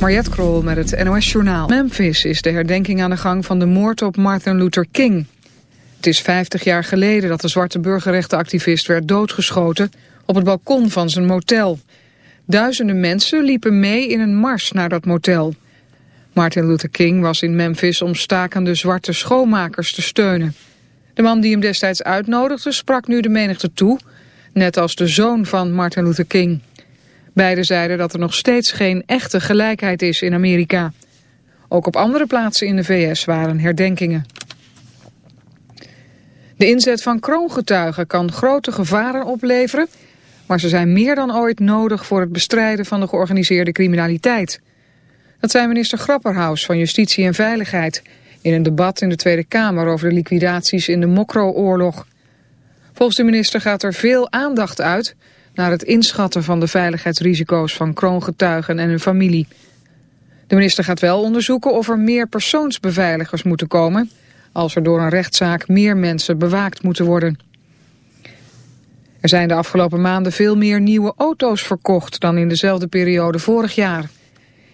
Mariette Krol met het NOS Journaal. Memphis is de herdenking aan de gang van de moord op Martin Luther King. Het is 50 jaar geleden dat de zwarte burgerrechtenactivist werd doodgeschoten op het balkon van zijn motel. Duizenden mensen liepen mee in een mars naar dat motel. Martin Luther King was in Memphis om stakende zwarte schoonmakers te steunen. De man die hem destijds uitnodigde sprak nu de menigte toe, net als de zoon van Martin Luther King. Beiden zeiden dat er nog steeds geen echte gelijkheid is in Amerika. Ook op andere plaatsen in de VS waren herdenkingen. De inzet van kroongetuigen kan grote gevaren opleveren... maar ze zijn meer dan ooit nodig voor het bestrijden van de georganiseerde criminaliteit. Dat zei minister Grapperhaus van Justitie en Veiligheid... in een debat in de Tweede Kamer over de liquidaties in de Mokro-oorlog. Volgens de minister gaat er veel aandacht uit naar het inschatten van de veiligheidsrisico's van kroongetuigen en hun familie. De minister gaat wel onderzoeken of er meer persoonsbeveiligers moeten komen... als er door een rechtszaak meer mensen bewaakt moeten worden. Er zijn de afgelopen maanden veel meer nieuwe auto's verkocht... dan in dezelfde periode vorig jaar.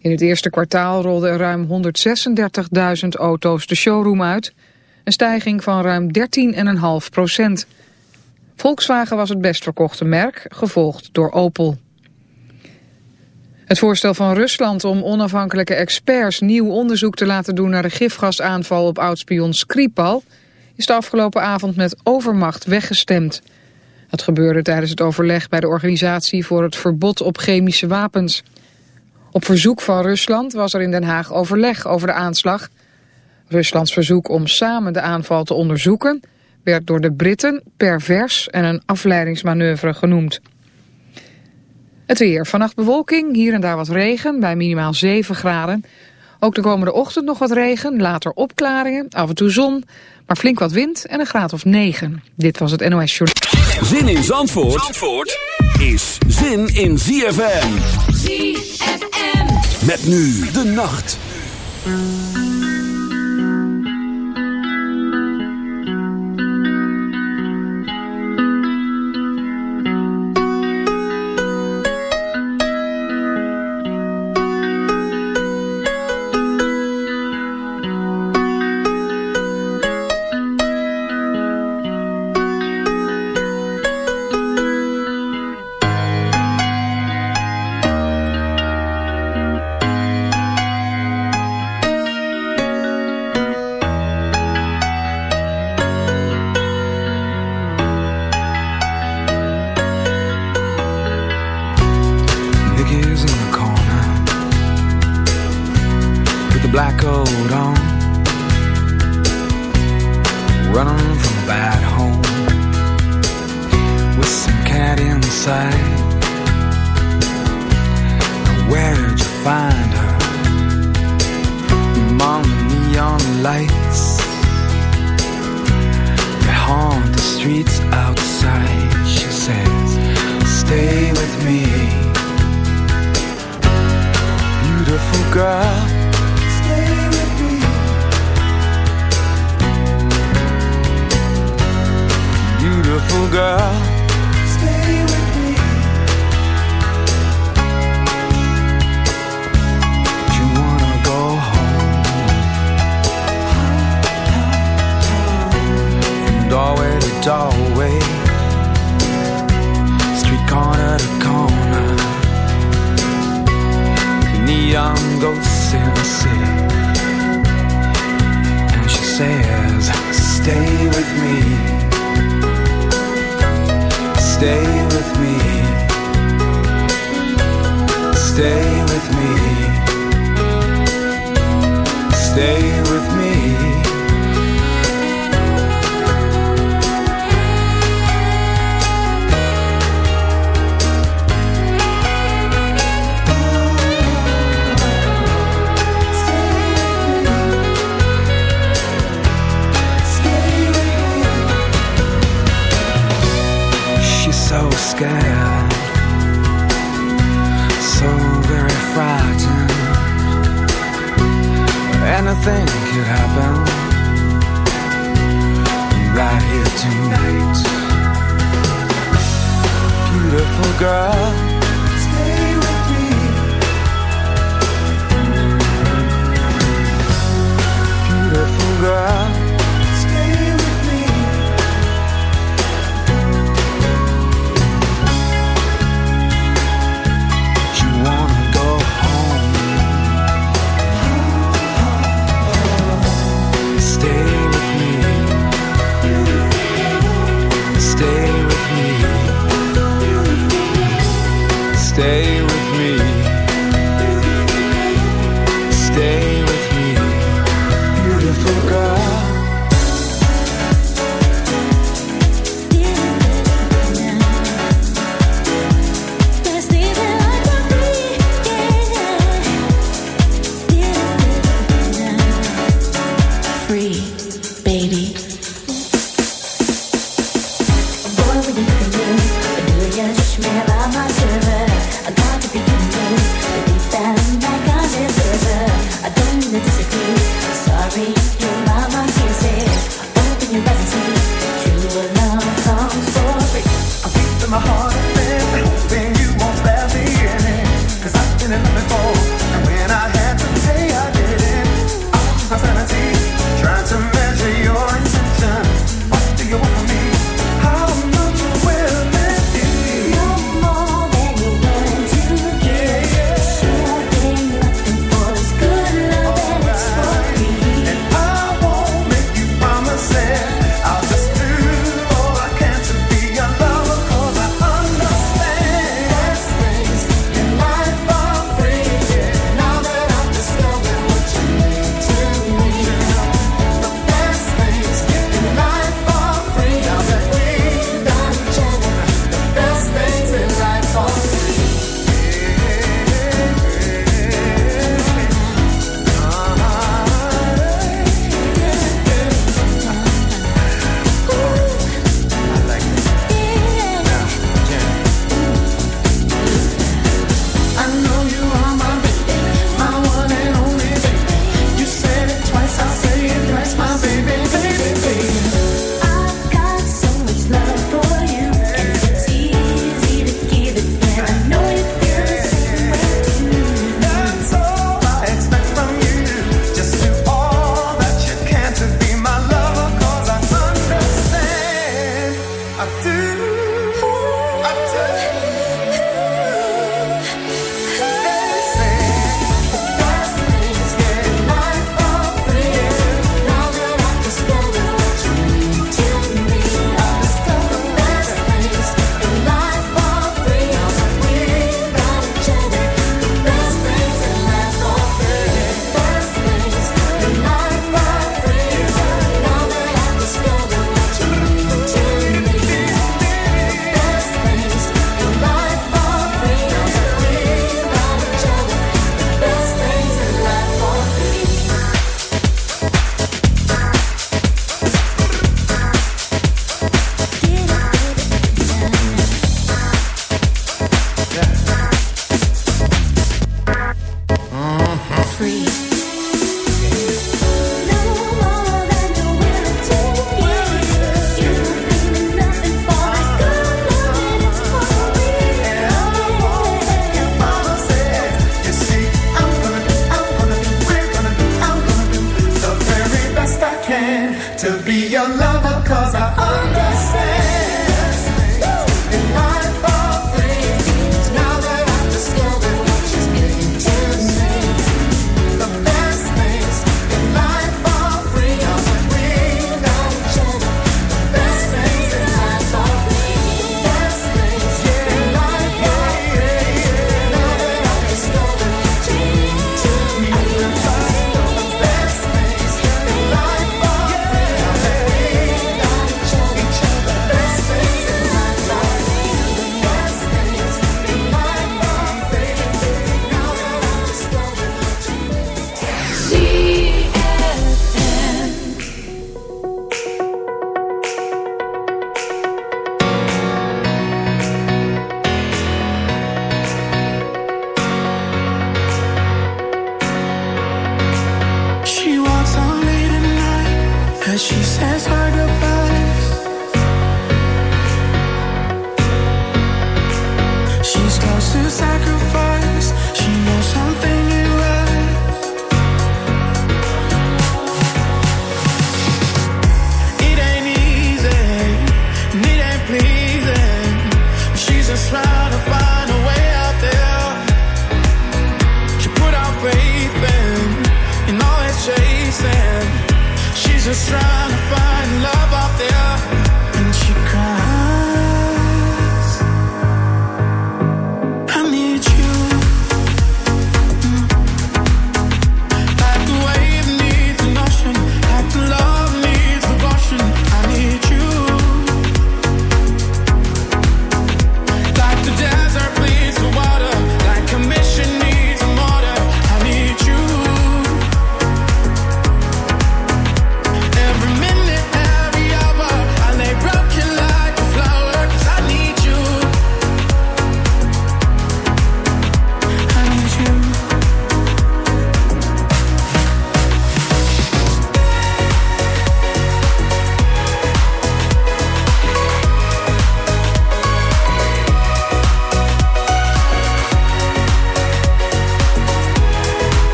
In het eerste kwartaal rolden er ruim 136.000 auto's de showroom uit... een stijging van ruim 13,5 procent... Volkswagen was het best verkochte merk, gevolgd door Opel. Het voorstel van Rusland om onafhankelijke experts nieuw onderzoek te laten doen naar de gifgasaanval op oudspion Skripal is de afgelopen avond met overmacht weggestemd. Dat gebeurde tijdens het overleg bij de Organisatie voor het Verbod op Chemische Wapens. Op verzoek van Rusland was er in Den Haag overleg over de aanslag. Ruslands verzoek om samen de aanval te onderzoeken werd door de Britten pervers en een afleidingsmanoeuvre genoemd. Het weer. Vannacht bewolking, hier en daar wat regen, bij minimaal 7 graden. Ook de komende ochtend nog wat regen, later opklaringen, af en toe zon, maar flink wat wind en een graad of 9. Dit was het NOS Journal. Zin in Zandvoort, Zandvoort is zin in ZFM. ZFM. Met nu de nacht.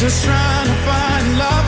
Just trying to find love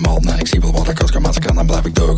mal. en nou, ik zie wel wat ik als kan, maar kan, dan blijf ik door.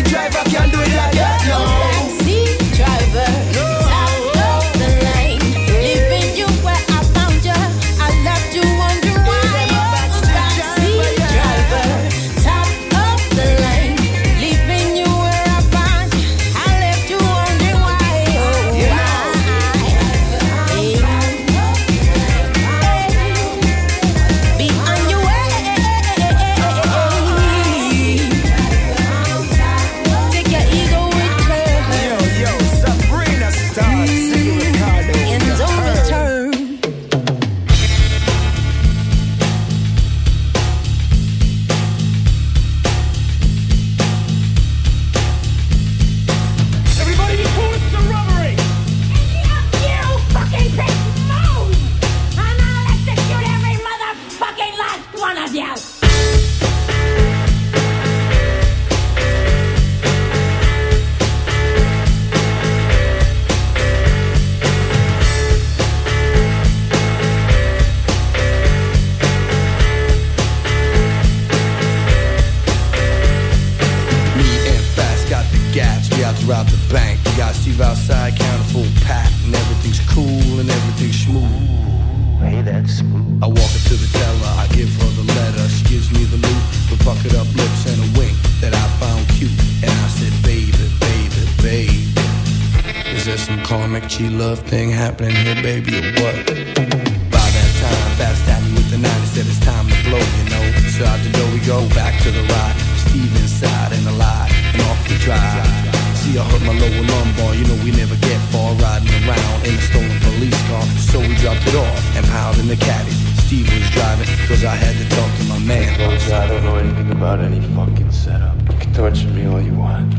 piled in the caddy. Steve was driving, cause I had to talk to my man. I don't know anything about any fucking setup. You can torture me all you want.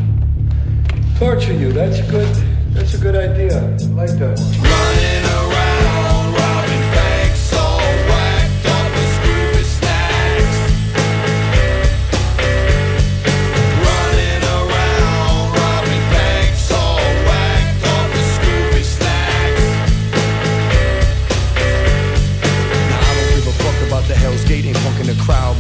Torture you, that's a good, that's a good idea. I like that one. Running around.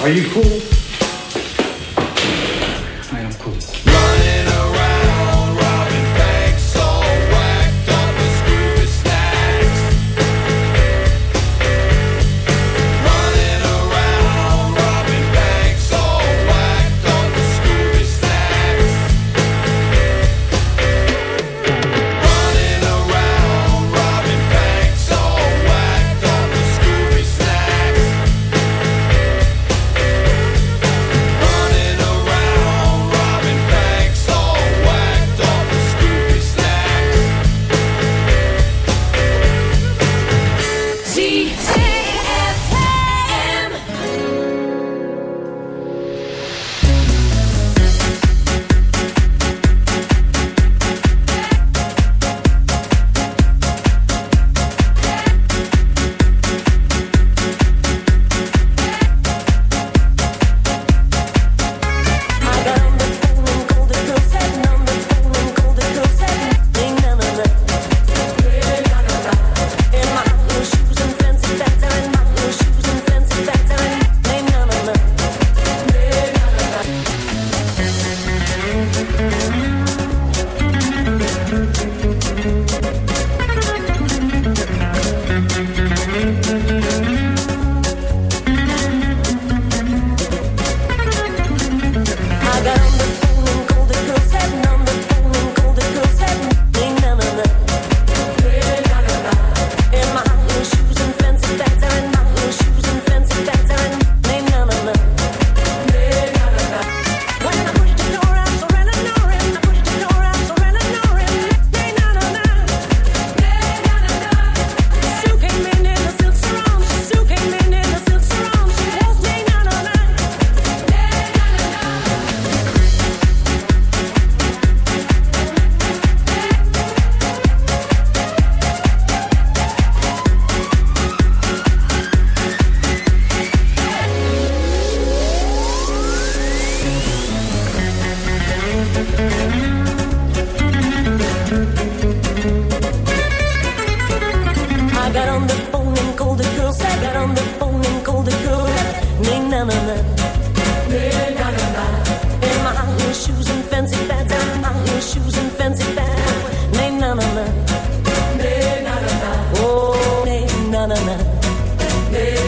Are you cool? day.